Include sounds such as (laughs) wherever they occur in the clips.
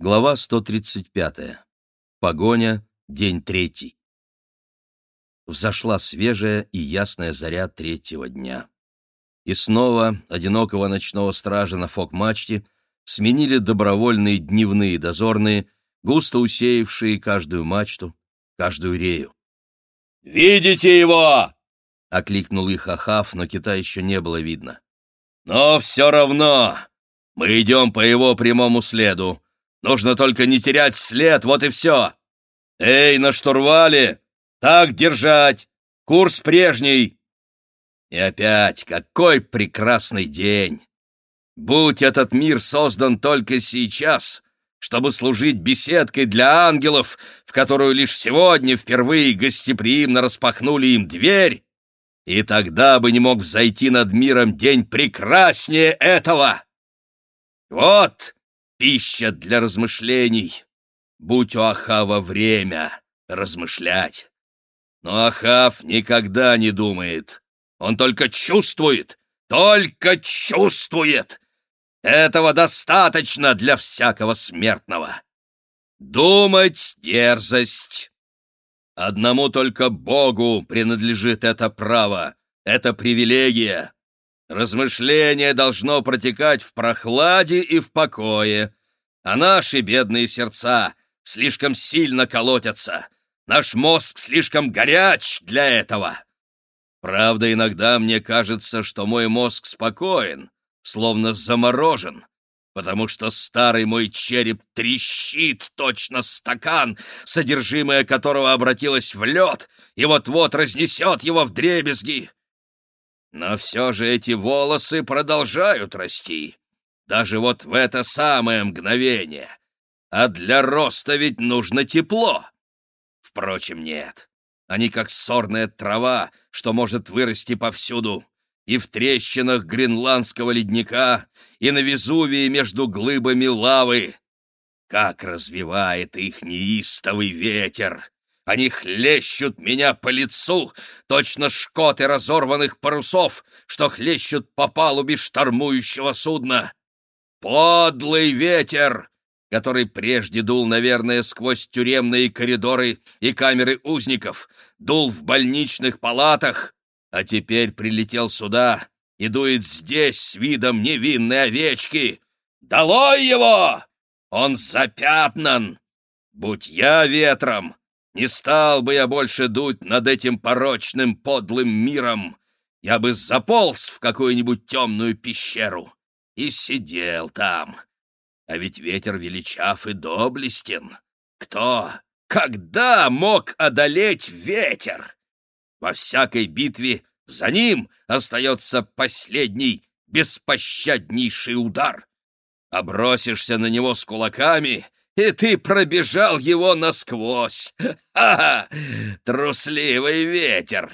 Глава 135. Погоня. День третий. Взошла свежая и ясная заря третьего дня. И снова одинокого ночного стража на фок-мачте сменили добровольные дневные дозорные, густо усеявшие каждую мачту, каждую рею. «Видите его?» — окликнул их Ахав, но кита еще не было видно. «Но все равно мы идем по его прямому следу. Нужно только не терять след, вот и все. Эй, на штурвале! Так держать! Курс прежний!» И опять, какой прекрасный день! Будь этот мир создан только сейчас, чтобы служить беседкой для ангелов, в которую лишь сегодня впервые гостеприимно распахнули им дверь, и тогда бы не мог взойти над миром день прекраснее этого. Вот пища для размышлений. Будь у Ахава время размышлять. Но Ахав никогда не думает. Он только чувствует, только чувствует. Этого достаточно для всякого смертного. Думать — дерзость. Одному только Богу принадлежит это право, это привилегия. Размышление должно протекать в прохладе и в покое, а наши бедные сердца слишком сильно колотятся, наш мозг слишком горяч для этого. Правда, иногда мне кажется, что мой мозг спокоен, словно заморожен, потому что старый мой череп трещит точно стакан, содержимое которого обратилось в лед и вот-вот разнесет его в дребезги. Но все же эти волосы продолжают расти, даже вот в это самое мгновение. А для роста ведь нужно тепло. Впрочем, нет. Они как сорная трава, что может вырасти повсюду. И в трещинах гренландского ледника, и на Везувии между глыбами лавы. Как развивает их неистовый ветер! Они хлещут меня по лицу, точно шкоты разорванных парусов, что хлещут по палубе штормующего судна. Подлый ветер, который прежде дул, наверное, сквозь тюремные коридоры и камеры узников, дул в больничных палатах, а теперь прилетел сюда и дует здесь с видом невинной овечки. Долой его! Он запятнан! Будь я ветром, не стал бы я больше дуть над этим порочным подлым миром. Я бы заполз в какую-нибудь темную пещеру и сидел там. А ведь ветер величав и доблестен. Кто, когда мог одолеть ветер? Во всякой битве за ним остается последний, беспощаднейший удар. Обросишься на него с кулаками, и ты пробежал его насквозь. Ха-ха! Трусливый ветер!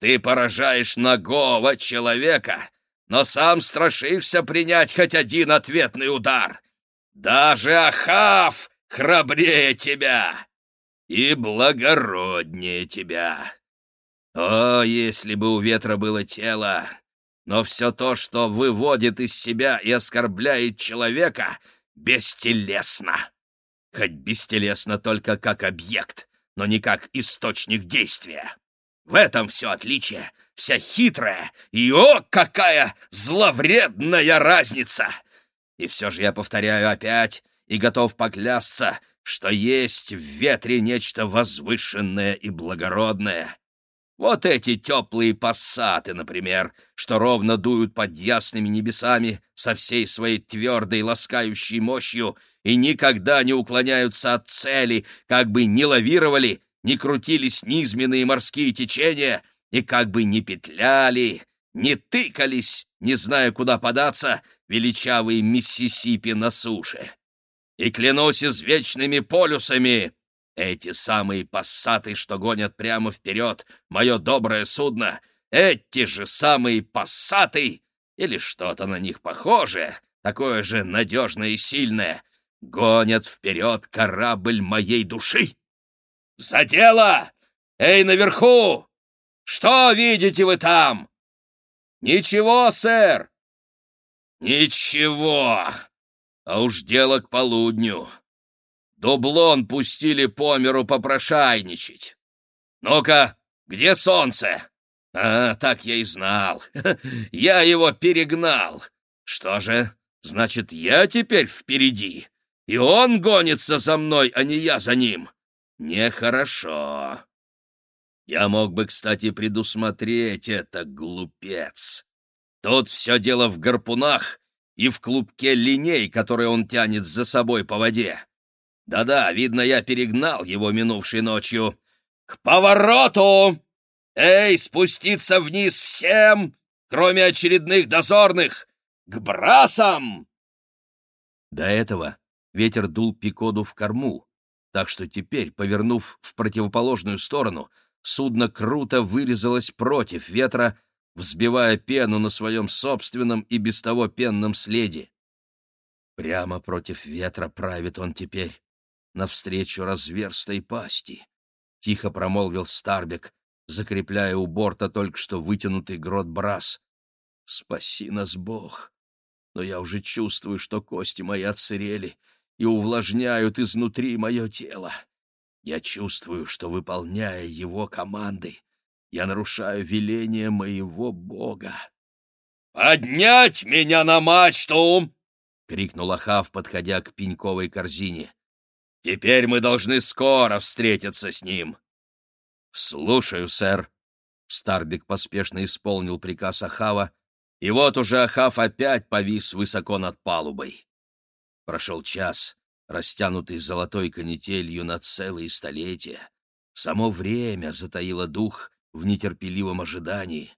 Ты поражаешь нагого человека, но сам страшишься принять хоть один ответный удар. Даже Ахав храбрее тебя и благороднее тебя. О, если бы у ветра было тело! Но все то, что выводит из себя и оскорбляет человека, бестелесно хоть бестелесно только как объект, но не как источник действия. В этом все отличие, вся хитрая, и о, какая зловредная разница! И все же я повторяю опять и готов поклясться, что есть в ветре нечто возвышенное и благородное. Вот эти теплые пассаты, например, что ровно дуют под ясными небесами со всей своей твердой ласкающей мощью и никогда не уклоняются от цели, как бы не лавировали, не крутились низменные морские течения и как бы не петляли, не тыкались, не зная, куда податься, величавые Миссисипи на суше. И клянусь извечными полюсами, эти самые пассаты, что гонят прямо вперед мое доброе судно, эти же самые пассаты, или что-то на них похожее, такое же надежное и сильное, гонят вперед корабль моей души. За дело! Эй, наверху! Что видите вы там? Ничего, сэр. Ничего. А уж дело к полудню. Дублон пустили по миру попрошайничать. Ну-ка, где солнце? А, так я и знал. (laughs) Я его перегнал. Что же, значит, я теперь впереди, и он гонится за мной, а не я за ним. Нехорошо. Я мог бы, кстати, предусмотреть это, глупец. Тут все дело в гарпунах и в клубке линей, которые он тянет за собой по воде. Да-да, видно, я перегнал его минувшей ночью. К повороту! Эй, спуститься вниз всем, кроме очередных дозорных! К брасам! До этого ветер дул Пикоду в корму, так что теперь, повернув в противоположную сторону, судно круто вырезалось против ветра, взбивая пену на своем собственном и без того пенном следе. Прямо против ветра правит он теперь, навстречу разверстой пасти. Тихо промолвил Старбек, закрепляя у борта только что вытянутый грот брас. «Спаси нас, Бог! Но я уже чувствую, что кости мои отсырели и увлажняют изнутри мое тело. Я чувствую, что, выполняя его команды, я нарушаю веление моего Бога. «Поднять меня на мачту!» — крикнул Ахав, подходя к пеньковой корзине. «Теперь мы должны скоро встретиться с ним». «Слушаю, сэр». Старбик поспешно исполнил приказ Ахава, и вот уже Ахав опять повис высоко над палубой. Прошел час, растянутый золотой канителью на целые столетия. Само время затаило дух в нетерпеливом ожидании.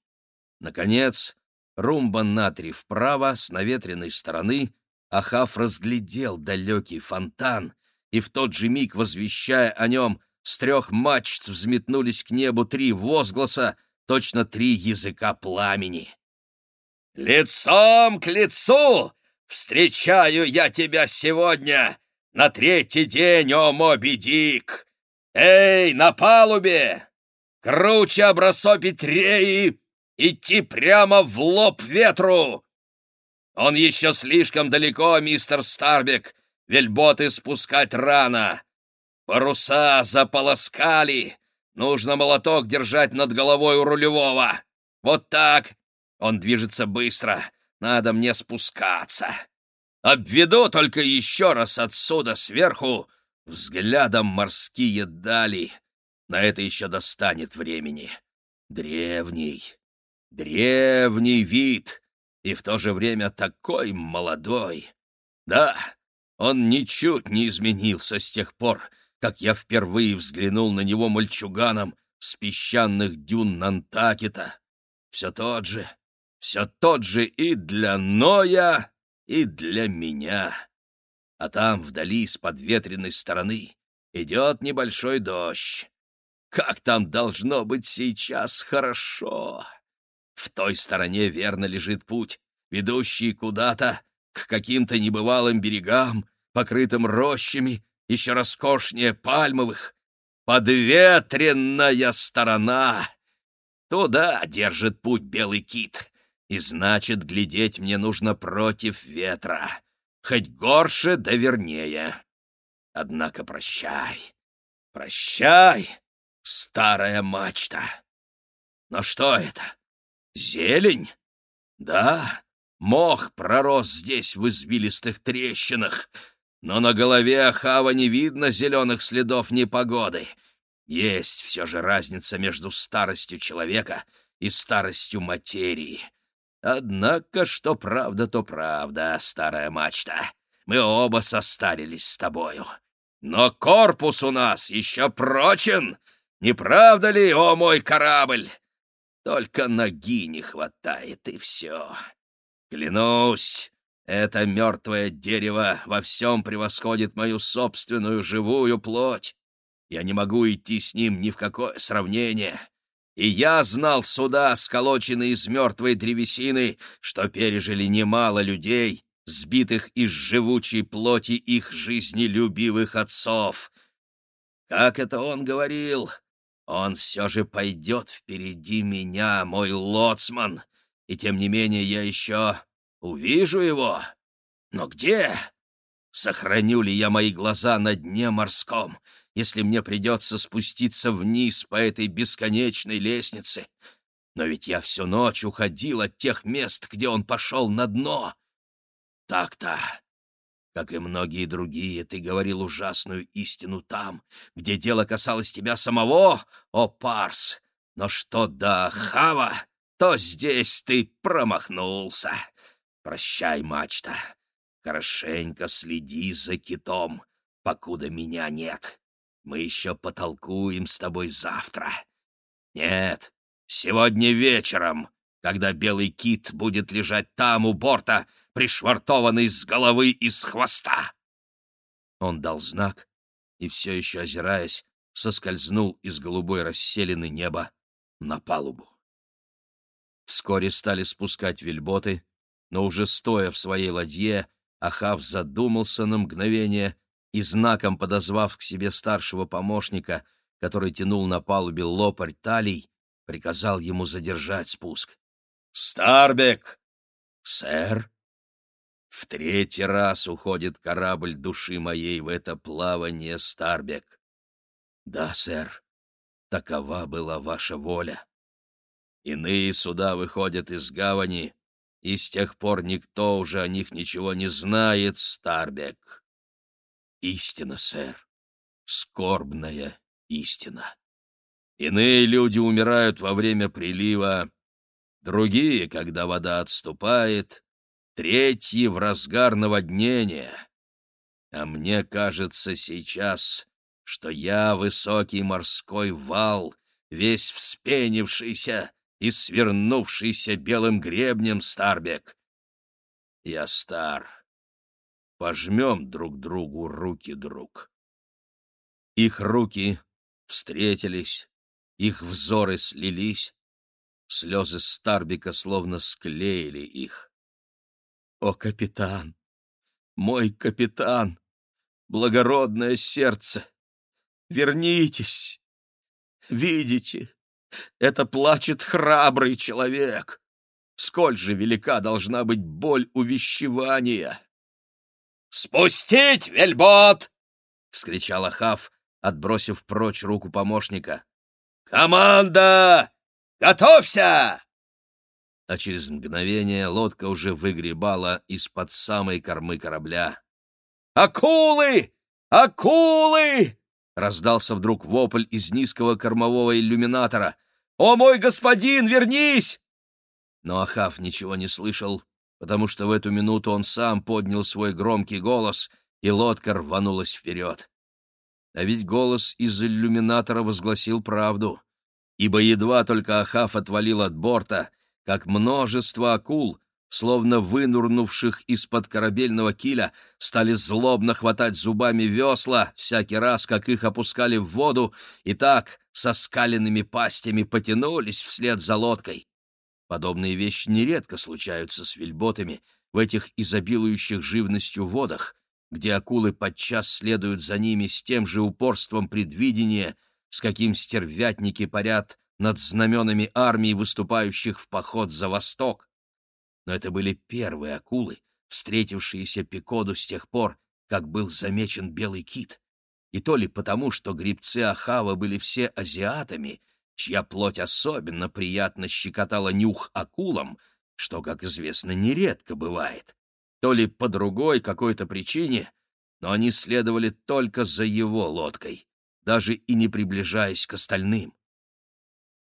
Наконец, румба на три вправо, с наветренной стороны, Ахав разглядел далекий фонтан, и в тот же миг, возвещая о нем, с трех мачт взметнулись к небу три возгласа, точно три языка пламени. «Лицом к лицу встречаю я тебя сегодня, на третий день, о Моби Дик! Эй, на палубе! Круче обрасопить реи, идти прямо в лоб ветру! Он еще слишком далеко, мистер Старбек, вельботы спускать рано. Паруса заполоскали, нужно молоток держать над головой у рулевого. Вот так, он движется быстро, надо мне спускаться. Обведу только еще раз отсюда сверху взглядом морские дали. На это еще достанет времени. Древний, древний вид, и в то же время такой молодой. Да, он ничуть не изменился с тех пор, как я впервые взглянул на него мальчуганом с песчаных дюн Нантакета. Все тот же, все тот же и для Ноя, и для меня. А там, вдали, с подветренной стороны, идет небольшой дождь. Как там должно быть сейчас хорошо! В той стороне верно лежит путь, ведущий куда-то, к каким-то небывалым берегам, покрытым рощами, еще роскошнее пальмовых. Подветренная сторона! Туда держит путь белый кит, и значит, глядеть мне нужно против ветра, хоть горше да вернее. Однако прощай, прощай, старая мачта. Но что это? Зелень? Да, мох пророс здесь в извилистых трещинах, но на голове Ахава не видно зеленых следов непогоды. Есть все же разница между старостью человека и старостью материи. Однако, что правда, то правда, старая мачта. Мы оба состарились с тобою. Но корпус у нас еще прочен, не правда ли, о мой корабль? Только ноги не хватает, и все. Клянусь, это мертвое дерево во всем превосходит мою собственную живую плоть. Я не могу идти с ним ни в какое сравнение. И я знал суда, сколоченные из мертвой древесины, что пережили немало людей, сбитых из живучей плоти их жизнелюбивых отцов. Как это он говорил? Он все же пойдет впереди меня, мой лоцман, и тем не менее я еще увижу его. Но где? сохраню ли я мои глаза на дне морском, если мне придется спуститься вниз по этой бесконечной лестнице. Но ведь я всю ночь уходил от тех мест, где он пошел на дно. Так-то, как и многие другие, ты говорил ужасную истину там, где дело касалось тебя самого, о Парс. Но что до Хава, то здесь ты промахнулся. Прощай, мачта. Хорошенько следи за китом, покуда меня нет. Мы еще потолкуем с тобой завтра. Нет, сегодня вечером, когда белый кит будет лежать там у борта, пришвартованный с головы и с хвоста. Он дал знак и, все еще озираясь, соскользнул из голубой расселены неба на палубу. Вскоре стали спускать вельботы, но уже стоя в своей ладье, Ахав задумался на мгновение и знаком подозвав к себе старшего помощника, который тянул на палубе лопарь талий, приказал ему задержать спуск. «Старбек!» «Сэр?» «В третий раз уходит корабль души моей в это плавание, Старбек». «Да, сэр, такова была ваша воля. Иные суда выходят из гавани, и с тех пор никто уже о них ничего не знает, Старбек. Истина, сэр, скорбная истина. Иные люди умирают во время прилива, другие, когда вода отступает, третьи — в разгар наводнения. А мне кажется сейчас, что я высокий морской вал, весь вспенившийся и свернувшийся белым гребнем, Старбек. Я стар, Пожмем друг другу руки, друг. Их руки встретились, их взоры слились, слезы Старбика словно склеили их. О, капитан! Мой капитан! Благородное сердце! Вернитесь! Видите, это плачет храбрый человек! Сколь же велика должна быть боль увещевания! «Спустить вельбот!» — вскричал Ахав, отбросив прочь руку помощника. «Команда! Готовься!» А через мгновение лодка уже выгребала из-под самой кормы корабля. «Акулы! Акулы!» — раздался вдруг вопль из низкого кормового иллюминатора. «О, мой господин, вернись!» Но Ахав ничего не слышал потому что в эту минуту он сам поднял свой громкий голос, и лодка рванулась вперед. А ведь голос из иллюминатора возгласил правду, ибо едва только Ахав отвалил от борта, как множество акул, словно вынурнувших из-под корабельного киля, стали злобно хватать зубами весла всякий раз, как их опускали в воду, и так со скаленными пастями потянулись вслед за лодкой. Подобные вещи нередко случаются с вельботами в этих изобилующих живностью водах, где акулы подчас следуют за ними с тем же упорством предвидения, с каким стервятники парят над знаменами армии, выступающих в поход за восток. Но это были первые акулы, встретившиеся Пикоду с тех пор, как был замечен белый кит. И то ли потому, что грибцы Ахава были все азиатами — чья плоть особенно приятно щекотала нюх акулам, что, как известно, нередко бывает, то ли по другой какой-то причине, но они следовали только за его лодкой, даже и не приближаясь к остальным.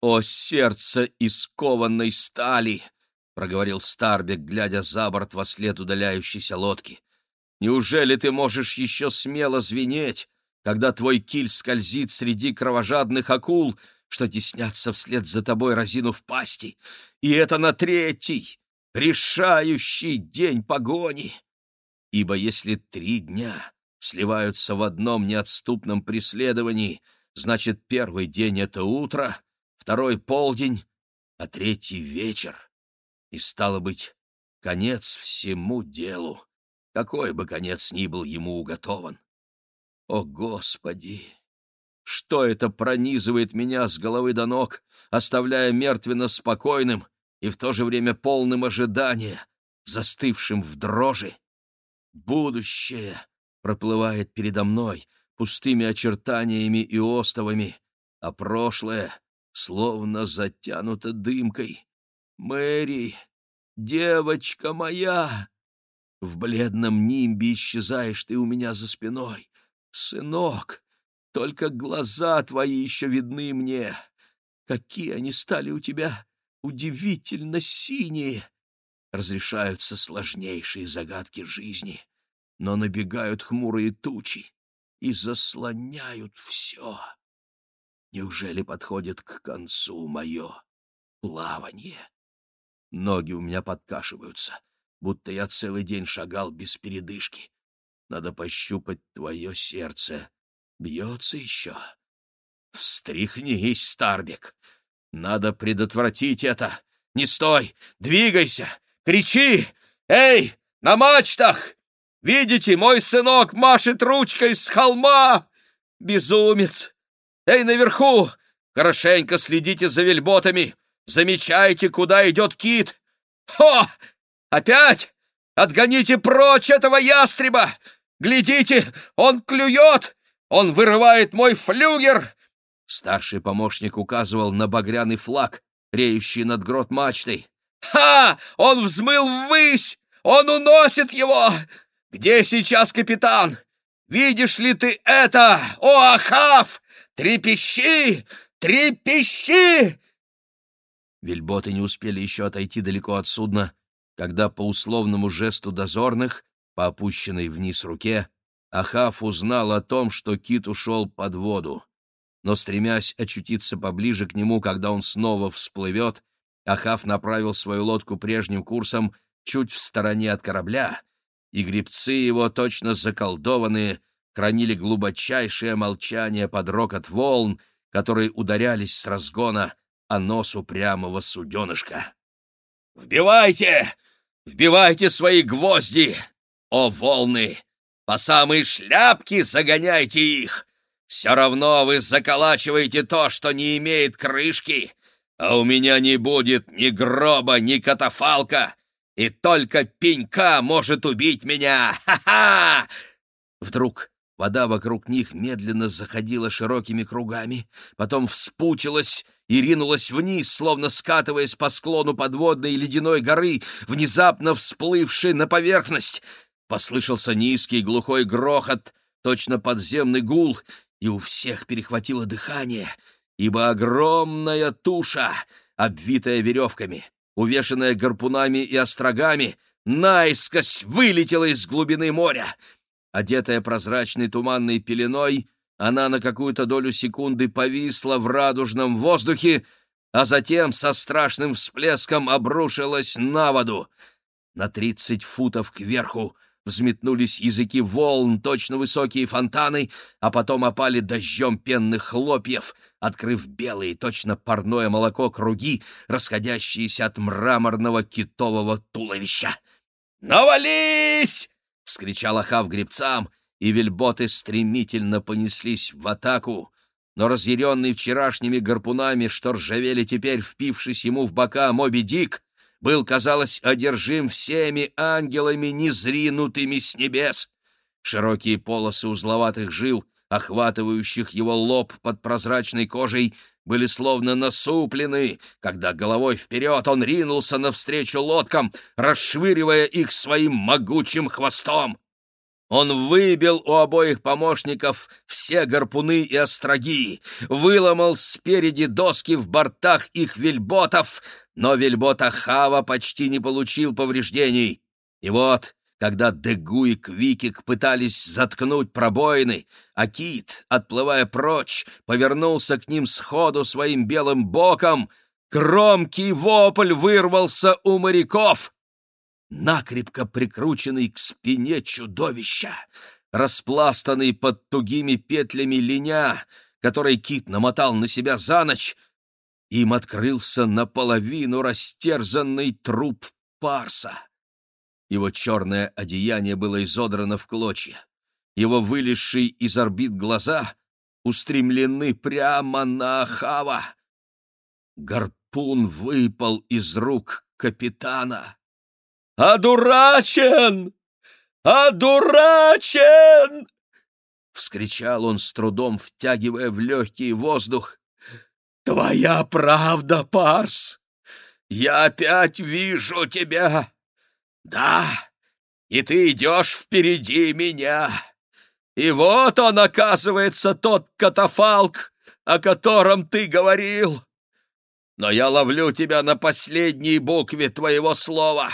«О, сердце из кованной стали!» — проговорил Старбек, глядя за борт во след удаляющейся лодки. «Неужели ты можешь еще смело звенеть, когда твой киль скользит среди кровожадных акул, что теснятся вслед за тобой, разинув пасти, и это на третий, решающий день погони. Ибо если три дня сливаются в одном неотступном преследовании, значит, первый день — это утро, второй — полдень, а третий — вечер. И, стало быть, конец всему делу, какой бы конец ни был ему уготован. О, Господи! Что это пронизывает меня с головы до ног, оставляя мертвенно спокойным и в то же время полным ожидания, застывшим в дрожи? Будущее проплывает передо мной пустыми очертаниями и остовами, а прошлое словно затянуто дымкой. Мэри, девочка моя! В бледном нимбе исчезаешь ты у меня за спиной. Сынок, только глаза твои еще видны мне. Какие они стали у тебя удивительно синие! Разрешаются сложнейшие загадки жизни, но набегают хмурые тучи и заслоняют все. Неужели подходит к концу мое плавание? Ноги у меня подкашиваются, будто я целый день шагал без передышки. Надо пощупать твое сердце. Бьется еще. Встряхнись, Старбик. Надо предотвратить это. Не стой! Двигайся! Кричи! Эй, на мачтах! Видите, мой сынок машет ручкой с холма! Безумец! Эй, наверху! Хорошенько следите за вельботами! Замечайте, куда идет кит! Хо! Опять! Отгоните прочь этого ястреба! Глядите, он клюет! Он вырывает мой флюгер! Старший помощник указывал на багряный флаг, реющий над грот мачтой. «Ха! Он взмыл ввысь! Он уносит его! Где сейчас капитан? Видишь ли ты это? О, Ахав! Трепещи! Трепещи!» Вельботы не успели еще отойти далеко от судна, когда по условному жесту дозорных, по опущенной вниз руке, Ахав узнал о том, что кит ушел под воду. Но, стремясь очутиться поближе к нему, когда он снова всплывет, Ахав направил свою лодку прежним курсом чуть в стороне от корабля, и гребцы его, точно заколдованные, хранили глубочайшее молчание под рокот волн, которые ударялись с разгона о нос упрямого суденышка. «Вбивайте! Вбивайте свои гвозди! О, волны! По самые шляпки загоняйте их! Все равно вы заколачиваете то, что не имеет крышки, а у меня не будет ни гроба, ни катафалка, и только пенька может убить меня! Ха-ха!» Вдруг вода вокруг них медленно заходила широкими кругами, потом вспучилась и ринулась вниз, словно скатываясь по склону подводной ледяной горы, внезапно всплывшей на поверхность. Послышался низкий глухой грохот, точно подземный гул, и у всех перехватило дыхание, ибо огромная туша, обвитая веревками, увешанная гарпунами и острогами, наискось вылетела из глубины моря. Одетая прозрачной туманной пеленой, она на какую-то долю секунды повисла в радужном воздухе, а затем со страшным всплеском обрушилась на воду. На тридцать футов кверху взметнулись языки волн, точно высокие фонтаны, а потом опали дождем пенных хлопьев, открыв белые, точно парное молоко круги, расходящиеся от мраморного китового туловища. «Навались!» — вскричал Ахав гребцам, и вельботы стремительно понеслись в атаку. Но разъяренный вчерашними гарпунами, что ржавели теперь, впившись ему в бока, Моби Дик, был, казалось, одержим всеми ангелами, незринутыми с небес. Широкие полосы узловатых жил, охватывающих его лоб под прозрачной кожей, были словно насуплены, когда головой вперед он ринулся навстречу лодкам, расшвыривая их своим могучим хвостом. Он выбил у обоих помощников все гарпуны и остроги, выломал спереди доски в бортах их вельботов, но вельбота Хава почти не получил повреждений. И вот, когда Дегу и Квикик пытались заткнуть пробоины, а Кит, отплывая прочь, повернулся к ним сходу своим белым боком, громкий вопль вырвался у моряков. Накрепко прикрученный к спине чудовища, распластанный под тугими петлями линя, который Кит намотал на себя за ночь, им открылся наполовину растерзанный труп Парса. Его черное одеяние было изодрано в клочья. Его вылезшие из орбит глаза устремлены прямо на Ахава. Гарпун выпал из рук капитана. «Одурачен! одурачен!» Вскричал он с трудом, втягивая в легкий воздух. «Твоя правда, Парс! Я опять вижу тебя! Да, и ты идешь впереди меня! И вот он, оказывается, тот катафалк, о котором ты говорил! Но я ловлю тебя на последней букве твоего слова!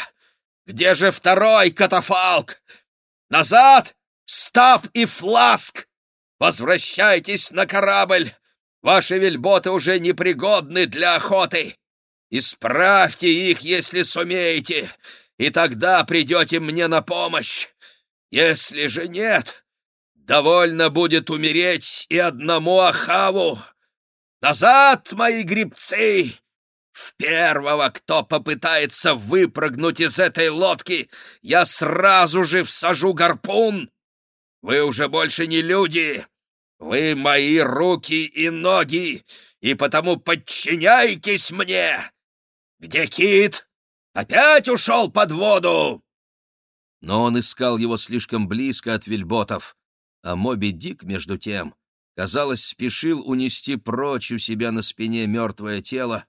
Где же второй катафалк? Назад! Стаб и фласк! Возвращайтесь на корабль! Ваши вельботы уже непригодны для охоты! Исправьте их, если сумеете, и тогда придете мне на помощь! Если же нет, довольно будет умереть и одному Ахаву! Назад, мои грибцы! В первого, кто попытается выпрыгнуть из этой лодки, я сразу же всажу гарпун! Вы уже больше не люди! Вы мои руки и ноги, и потому подчиняйтесь мне! Где Кит? Опять ушел под воду!» Но он искал его слишком близко от вельботов, а Моби Дик, между тем, казалось, спешил унести прочь у себя на спине мертвое тело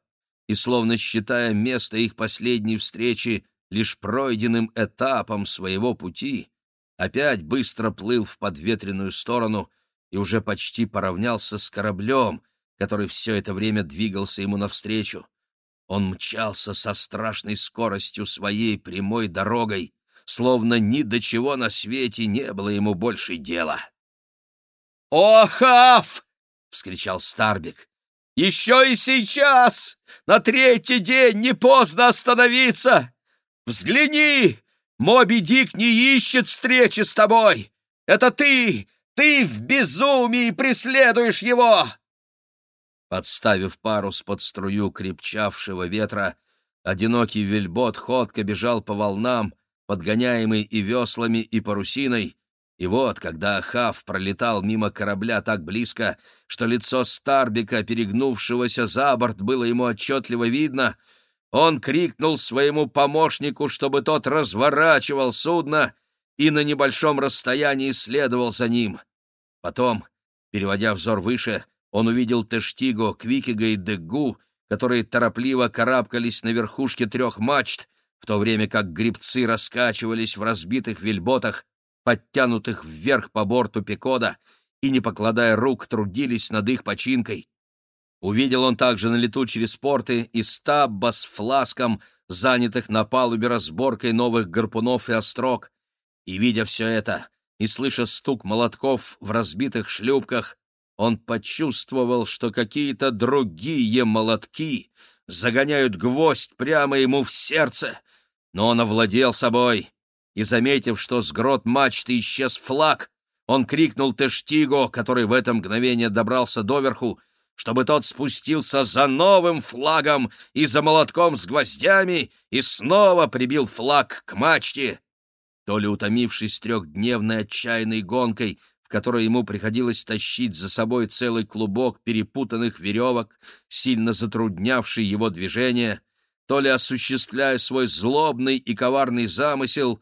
и, словно считая место их последней встречи лишь пройденным этапом своего пути, опять быстро плыл в подветренную сторону и уже почти поравнялся с кораблем, который все это время двигался ему навстречу. Он мчался со страшной скоростью своей прямой дорогой, словно ни до чего на свете не было ему больше дела. «О, Хаф!» — вскричал Старбик. «Еще и сейчас! На третий день не поздно остановиться! Взгляни! Моби Дик не ищет встречи с тобой! Это ты! Ты в безумии преследуешь его!» Подставив парус под струю крепчавшего ветра, одинокий вельбот ходко бежал по волнам, подгоняемый и веслами, и парусиной, и вот, когда Ахав пролетал мимо корабля так близко, что лицо Старбика, перегнувшегося за борт, было ему отчетливо видно, он крикнул своему помощнику, чтобы тот разворачивал судно и на небольшом расстоянии следовал за ним. Потом, переводя взор выше, он увидел Тештиго, Квикига и Дегу, которые торопливо карабкались на верхушке трех мачт, в то время как грибцы раскачивались в разбитых вельботах, подтянутых вверх по борту Пекода, и, не покладая рук, трудились над их починкой. Увидел он также на лету через порты и стабба с фласком, занятых на палубе разборкой новых гарпунов и острог. И, видя все это, и слыша стук молотков в разбитых шлюпках, он почувствовал, что какие-то другие молотки загоняют гвоздь прямо ему в сердце, но он овладел собой, и, заметив, что с грот мачты исчез флаг, он крикнул Тештиго, который в это мгновение добрался доверху, чтобы тот спустился за новым флагом и за молотком с гвоздями и снова прибил флаг к мачте. То ли утомившись трехдневной отчаянной гонкой, в которой ему приходилось тащить за собой целый клубок перепутанных веревок, сильно затруднявший его движение, то ли осуществляя свой злобный и коварный замысел,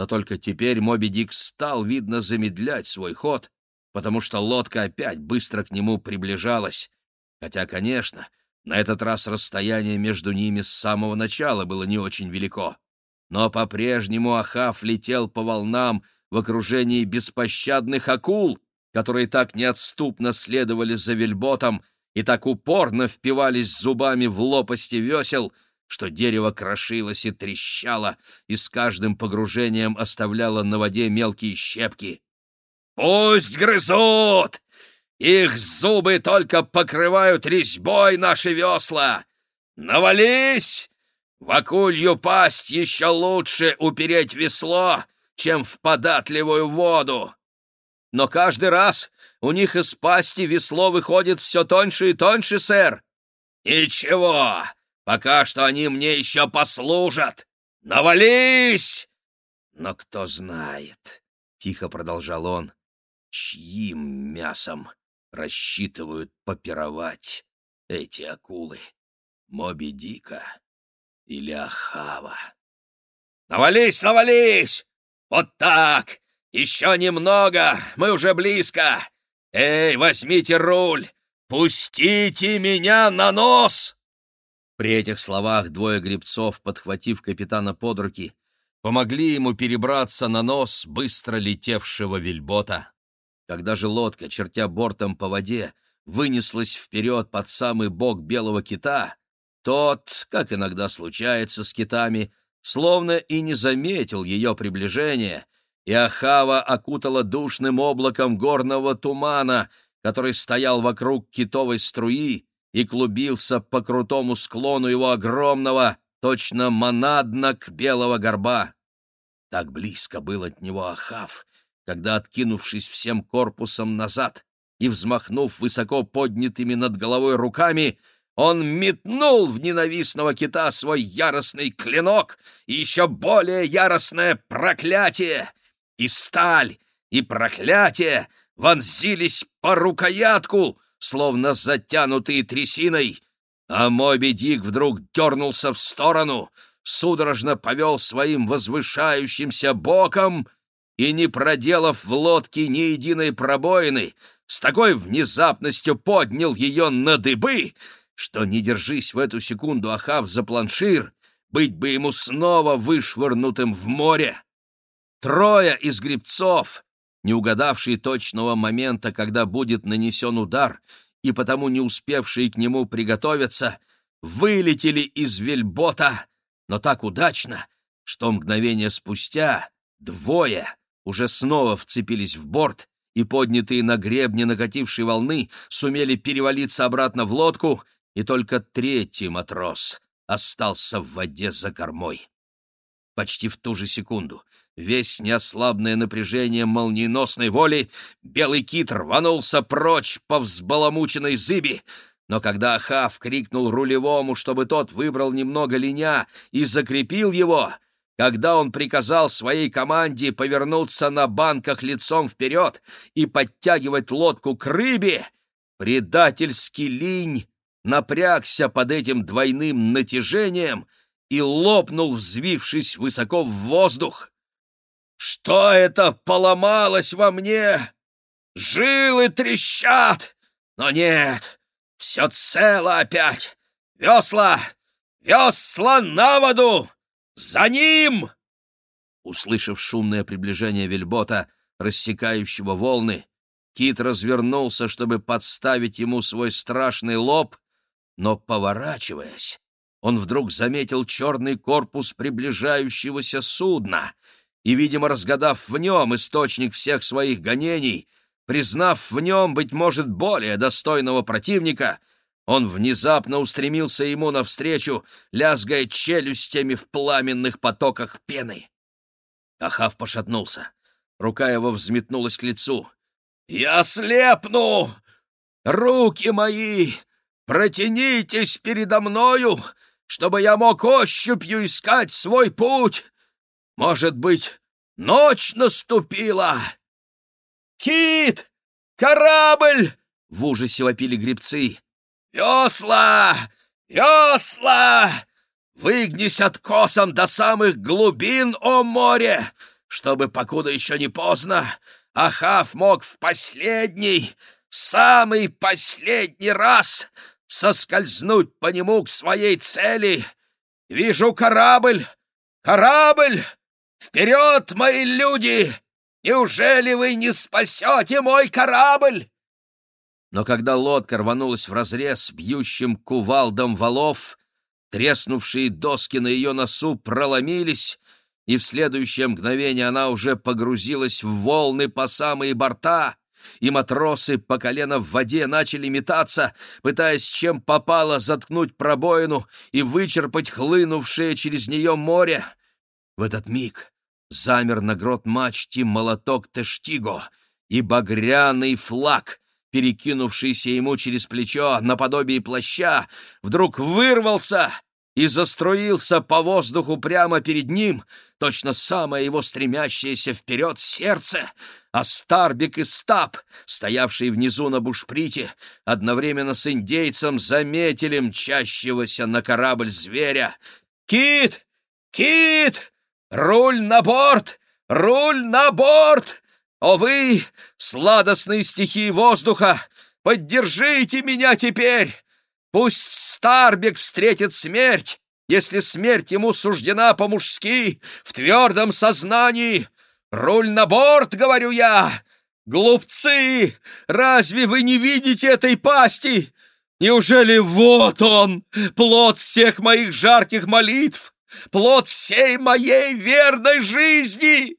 но только теперь Моби Дик стал, видно, замедлять свой ход, потому что лодка опять быстро к нему приближалась, Хотя, конечно, на этот раз расстояние между ними с самого начала было не очень велико. Но по-прежнему Ахав летел по волнам в окружении беспощадных акул, которые так неотступно следовали за вельботом и так упорно впивались зубами в лопасти весел, что дерево крошилось и трещало, и с каждым погружением оставляло на воде мелкие щепки. «Пусть грызут! Их зубы только покрывают резьбой наши весла. Навались! В акулью пасть еще лучше упереть весло, чем в податливую воду. Но каждый раз у них из пасти весло выходит все тоньше и тоньше, сэр. Ничего, пока что они мне еще послужат. Навались! Но кто знает, — тихо продолжал он, — чьим мясом рассчитывают попировать эти акулы? Моби Дика или Ахава? «Навались, навались! Вот так! Еще немного! Мы уже близко! Эй, возьмите руль! Пустите меня на нос!» При этих словах двое гребцов, подхватив капитана под руки, помогли ему перебраться на нос быстро летевшего вельбота. Когда же лодка, чертя бортом по воде, вынеслась вперед под самый бок белого кита, тот, как иногда случается с китами, словно и не заметил ее приближения, и Ахава окутала душным облаком горного тумана, который стоял вокруг китовой струи и клубился по крутому склону его огромного, точно монаднок белого горба. Так близко был от него Ахав, когда, откинувшись всем корпусом назад и взмахнув высоко поднятыми над головой руками, он метнул в ненавистного кита свой яростный клинок и еще более яростное проклятие. И сталь, и проклятие вонзились по рукоятку, словно затянутые трясиной, а Моби Дик вдруг дернулся в сторону, судорожно повел своим возвышающимся боком — и, не проделав в лодке ни единой пробоины, с такой внезапностью поднял ее на дыбы, что, не держись в эту секунду Ахав за планшир, быть бы ему снова вышвырнутым в море. Трое из гребцов, не угадавшие точного момента, когда будет нанесен удар, и потому не успевшие к нему приготовиться, вылетели из вельбота, но так удачно, что мгновение спустя двое уже снова вцепились в борт и, поднятые на гребне накатившей волны, сумели перевалиться обратно в лодку, и только третий матрос остался в воде за кормой. Почти в ту же секунду, весь неослабное напряжение молниеносной воли, белый кит рванулся прочь по взбаламученной зыби, но когда Ахав крикнул рулевому, чтобы тот выбрал немного линя и закрепил его — когда он приказал своей команде повернуться на банках лицом вперед и подтягивать лодку к рыбе, предательский линь напрягся под этим двойным натяжением и лопнул, взвившись высоко в воздух. «Что это поломалось во мне? Жилы трещат! Но нет, все цело опять! Весла! Весла на воду!» «За ним!» Услышав шумное приближение вельбота, рассекающего волны, Кит развернулся, чтобы подставить ему свой страшный лоб, но, поворачиваясь, он вдруг заметил черный корпус приближающегося судна и, видимо, разгадав в нем источник всех своих гонений, признав в нем, быть может, более достойного противника, он внезапно устремился ему навстречу, лязгая челюстями в пламенных потоках пены. Ахав пошатнулся. Рука его взметнулась к лицу. «Я слепну! Руки мои! Протянитесь передо мною, чтобы я мог ощупью искать свой путь! Может быть, ночь наступила!» «Кит! Корабль!» — в ужасе вопили гребцы. «Весла! Весла! Выгнись откосом до самых глубин, о море, чтобы, покуда еще не поздно, Ахав мог в последний, самый последний раз соскользнуть по нему к своей цели. Вижу корабль! Корабль! Вперед, мои люди! Неужели вы не спасете мой корабль?» но когда лодка рванулась вразрез бьющим кувалдом валов, треснувшие доски на ее носу проломились, и в следующее мгновение она уже погрузилась в волны по самые борта, и матросы по колено в воде начали метаться, пытаясь чем попало заткнуть пробоину и вычерпать хлынувшее через нее море. В этот миг замер на грот мачте молоток Тештиго и багряный флаг, перекинувшийся ему через плечо наподобие плаща, вдруг вырвался и заструился по воздуху прямо перед ним, точно самое его стремящееся вперед сердце, а Старбик и Стаб, стоявшие внизу на бушприте, одновременно с индейцем заметили мчащегося на корабль зверя. «Кит! Кит! Руль на борт! Руль на борт! О вы, сладостные стихии воздуха, поддержите меня теперь! Пусть Старбек встретит смерть, если смерть ему суждена по-мужски, в твердом сознании. Руль на борт, говорю я! Глупцы! Разве вы не видите этой пасти? Неужели вот он, плод всех моих жарких молитв, плод всей моей верной жизни?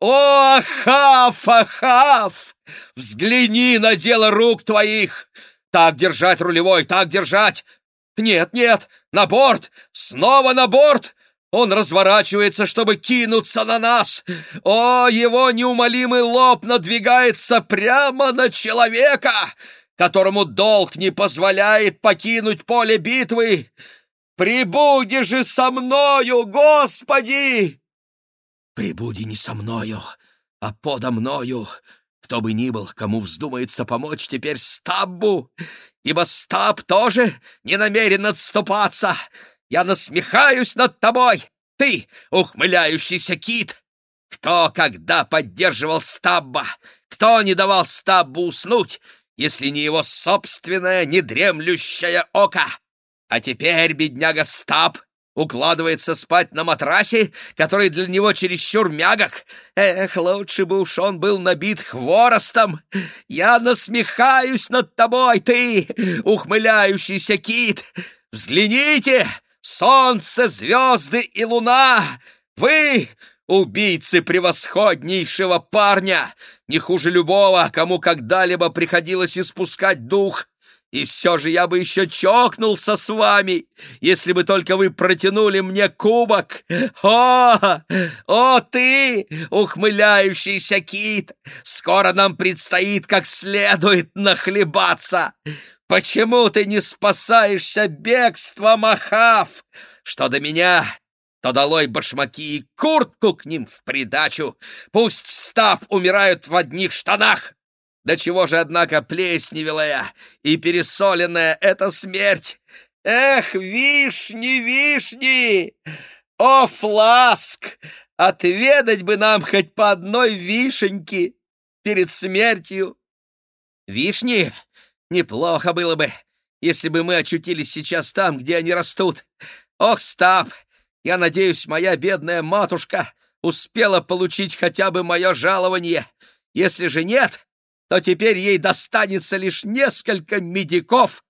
О, Ахав, Ахав! Взгляни на дело рук твоих! Так держать рулевой, так держать! Нет, нет, на борт! Снова на борт! Он разворачивается, чтобы кинуться на нас. О, его неумолимый лоб надвигается прямо на человека, которому долг не позволяет покинуть поле битвы. Прибуди же со мною, Господи! Прибуди не со мною, а подо мною, кто бы ни был, кому вздумается помочь теперь Стаббу, ибо Стаб тоже не намерен отступаться. Я насмехаюсь над тобой, ты, ухмыляющийся кит! Кто когда поддерживал Стабба? Кто не давал Стаббу уснуть, если не его собственное недремлющее око? А теперь, бедняга Стаб, укладывается спать на матрасе, который для него чересчур мягок. Эх, лучше бы уж он был набит хворостом. Я насмехаюсь над тобой, ты, ухмыляющийся кит. Взгляните, солнце, звезды и луна! Вы, убийцы превосходнейшего парня, не хуже любого, кому когда-либо приходилось испускать дух, и все же я бы еще чокнулся с вами, если бы только вы протянули мне кубок. О, о ты, ухмыляющийся кит, скоро нам предстоит как следует нахлебаться. Почему ты не спасаешься бегством, Ахав? Что до меня, то долой башмаки и куртку к ним в придачу. Пусть стаб умирают в одних штанах. Да чего же, однако, плесневелая и пересоленная эта смерть? Эх, вишни, вишни! О, фласк! Отведать бы нам хоть по одной вишеньке перед смертью. Вишни Неплохо было бы, если бы мы очутились сейчас там, где они растут. Ох, Стаб, я надеюсь, моя бедная матушка успела получить хотя бы мое жалование. Если же нет, то теперь ей достанется лишь несколько медиков.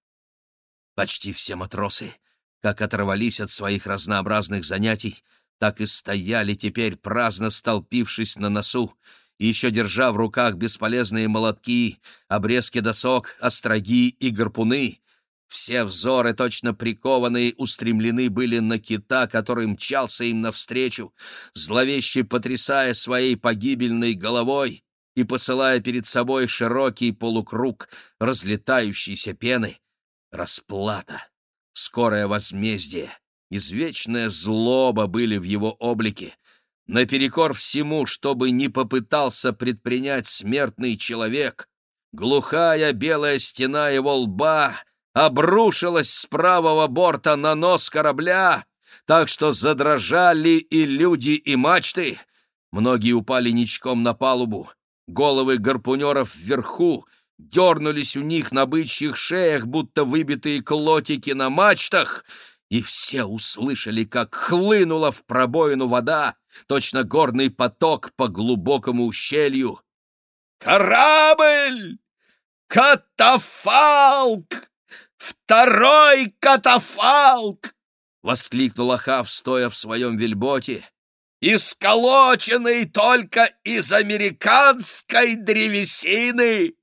Почти все матросы, как оторвались от своих разнообразных занятий, так и стояли теперь, праздно столпившись на носу, еще держа в руках бесполезные молотки, обрезки досок, остроги и гарпуны. Все взоры, точно прикованные, устремлены были на кита, который мчался им навстречу, зловеще потрясая своей погибельной головой и посылая перед собой широкий полукруг разлетающейся пены. Расплата, скорое возмездие, извечная злоба были в его облике — наперекор всему, чтобы не попытался предпринять смертный человек, глухая белая стена его лба обрушилась с правого борта на нос корабля, так что задрожали и люди, и мачты. Многие упали ничком на палубу, головы гарпунеров вверху, дернулись у них на бычьих шеях, будто выбитые клотики на мачтах, и все услышали, как хлынула в пробоину вода, точно горный поток по глубокому ущелью. «Корабль! Катафалк! Второй катафалк!» — воскликнул Ахав, стоя в своем вельботе. «Исколоченный только из американской древесины!»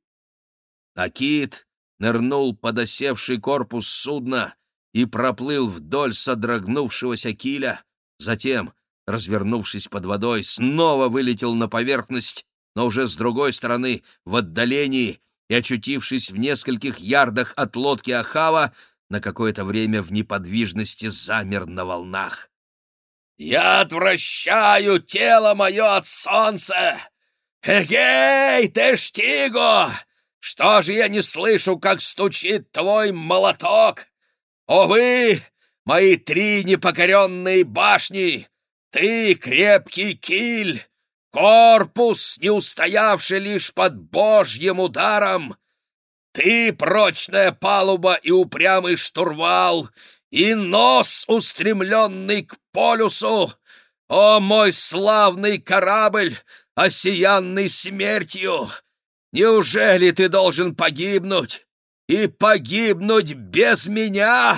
Акит нырнул под осевший корпус судна и проплыл вдоль содрогнувшегося киля, затем развернувшись под водой, снова вылетел на поверхность, но уже с другой стороны, в отдалении, и, очутившись в нескольких ярдах от лодки Ахава, на какое-то время в неподвижности замер на волнах. «Я отвращаю тело мое от солнца! Эгей, ты штиго! Что же я не слышу, как стучит твой молоток? О вы, мои три непокоренные башни! Ты, крепкий киль, корпус, не устоявший лишь под божьим ударом, ты, прочная палуба и упрямый штурвал, и нос, устремленный к полюсу, о мой славный корабль, осиянный смертью! Неужели ты должен погибнуть? И погибнуть без меня?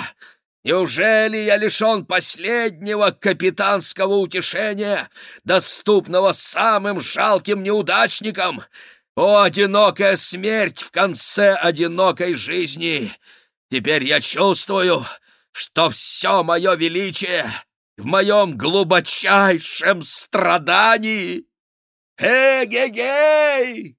Неужели я лишен последнего капитанского утешения, доступного самым жалким неудачникам? О, одинокая смерть в конце одинокой жизни! Теперь я чувствую, что все мое величие в моем глубочайшем страдании. Эгегей!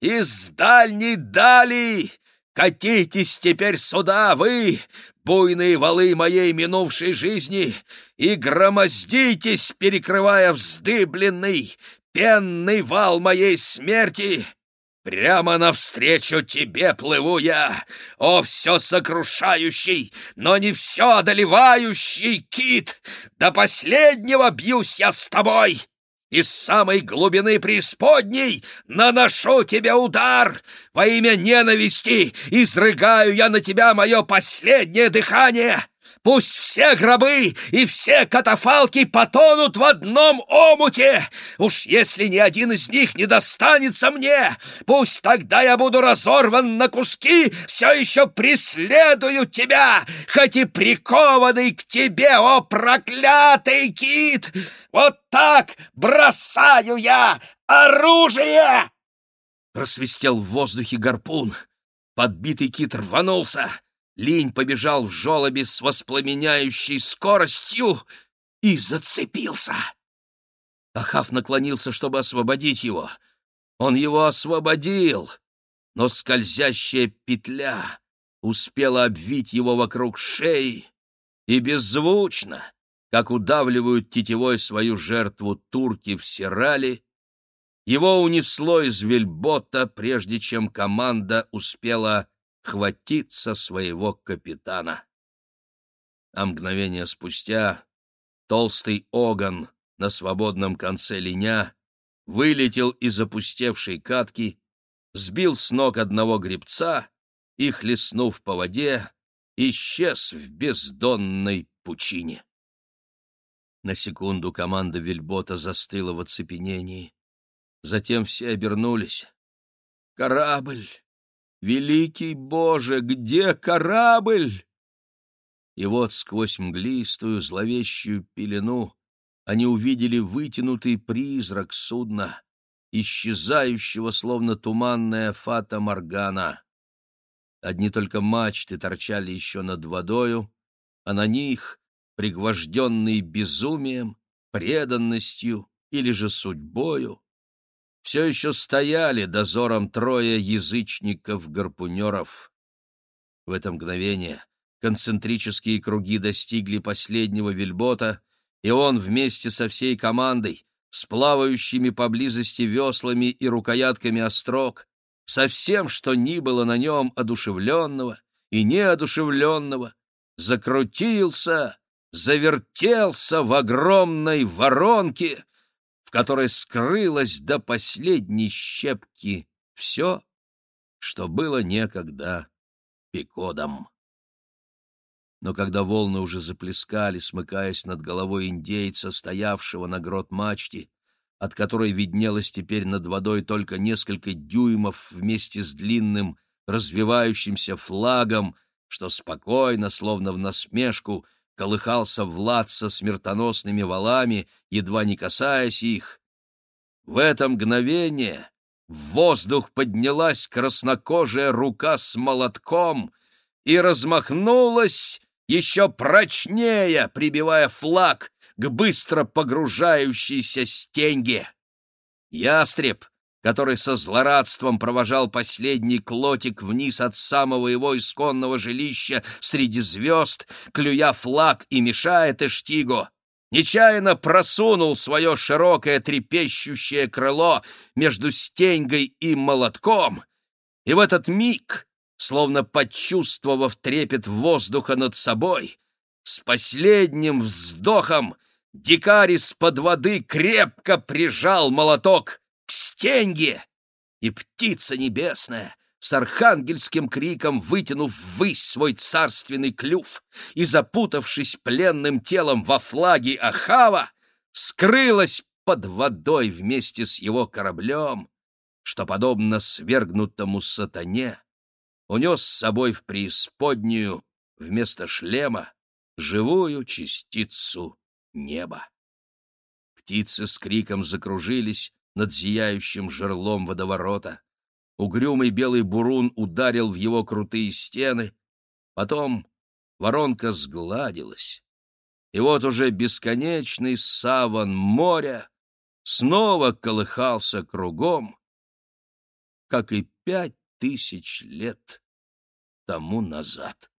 Из дальней дали катитесь теперь сюда, вы, буйные валы моей минувшей жизни, и громоздитесь, перекрывая вздыбленный, пенный вал моей смерти. Прямо навстречу тебе плыву я, о все сокрушающий, но не все одолевающий кит! До последнего бьюсь я с тобой! Из самой глубины преисподней наношу тебе удар! Во имя ненависти изрыгаю я на тебя мое последнее дыхание!» Пусть все гробы и все катафалки потонут в одном омуте! Уж если ни один из них не достанется мне, пусть тогда я буду разорван на куски, все еще преследую тебя, хоть и прикованный к тебе, о проклятый кит! Вот так бросаю я оружие!» Просвистел в воздухе гарпун. Подбитый кит рванулся, Линь побежал в жолобе с воспламеняющей скоростью и зацепился. Ахав наклонился, чтобы освободить его. Он его освободил, но скользящая петля успела обвить его вокруг шеи, и беззвучно, как удавливают тетевой свою жертву турки в Сирале, его унесло из вельбота, прежде чем команда успела хватиться своего капитана. А мгновение спустя толстый огон на свободном конце линя вылетел из опустевшей катки, сбил с ног одного гребца и, хлестнув по воде, исчез в бездонной пучине. На секунду команда Вильбота застыла в оцепенении. Затем все обернулись. «Корабль! Великий Боже, где корабль? И вот сквозь мглистую зловещую пелену они увидели вытянутый призрак судна, исчезающего, словно туманная фата Моргана. Одни только мачты торчали еще над водою, а на них, пригвожденные безумием, преданностью или же судьбою, все еще стояли дозором трое язычников-гарпунеров. В это мгновение концентрические круги достигли последнего вельбота, и он вместе со всей командой, с плавающими поблизости веслами и рукоятками острог, со всем, что ни было на нем одушевленного и неодушевленного, закрутился, завертелся в огромной воронке, которой скрылось до последней щепки все, что было некогда пикодом. Но когда волны уже заплескали, смыкаясь над головой индейца, стоявшего на грот мачте, от которой виднелось теперь над водой только несколько дюймов вместе с длинным развивающимся флагом, что спокойно, словно в насмешку, колыхался Влад со смертоносными валами, едва не касаясь их. В это мгновение в воздух поднялась краснокожая рука с молотком и размахнулась еще прочнее, прибивая флаг к быстро погружающейся стенге. Ястреб, который со злорадством провожал последний клотик вниз от самого его исконного жилища среди звезд, клюя флаг и мешая Эштиго, нечаянно просунул свое широкое трепещущее крыло между стеньгой и молотком, и в этот миг, словно почувствовав трепет воздуха над собой, с последним вздохом дикарь из-под воды крепко прижал молоток стенге, и птица небесная с архангельским криком, вытянув ввысь свой царственный клюв и запутавшись пленным телом во флаге Ахава, скрылась под водой вместе с его кораблем, что, подобно свергнутому сатане, унес с собой в преисподнюю вместо шлема живую частицу неба. Птицы с криком закружились над зияющим жерлом водоворота. Угрюмый белый бурун ударил в его крутые стены, потом воронка сгладилась. И вот уже бесконечный саван моря снова колыхался кругом, как и пять тысяч лет тому назад.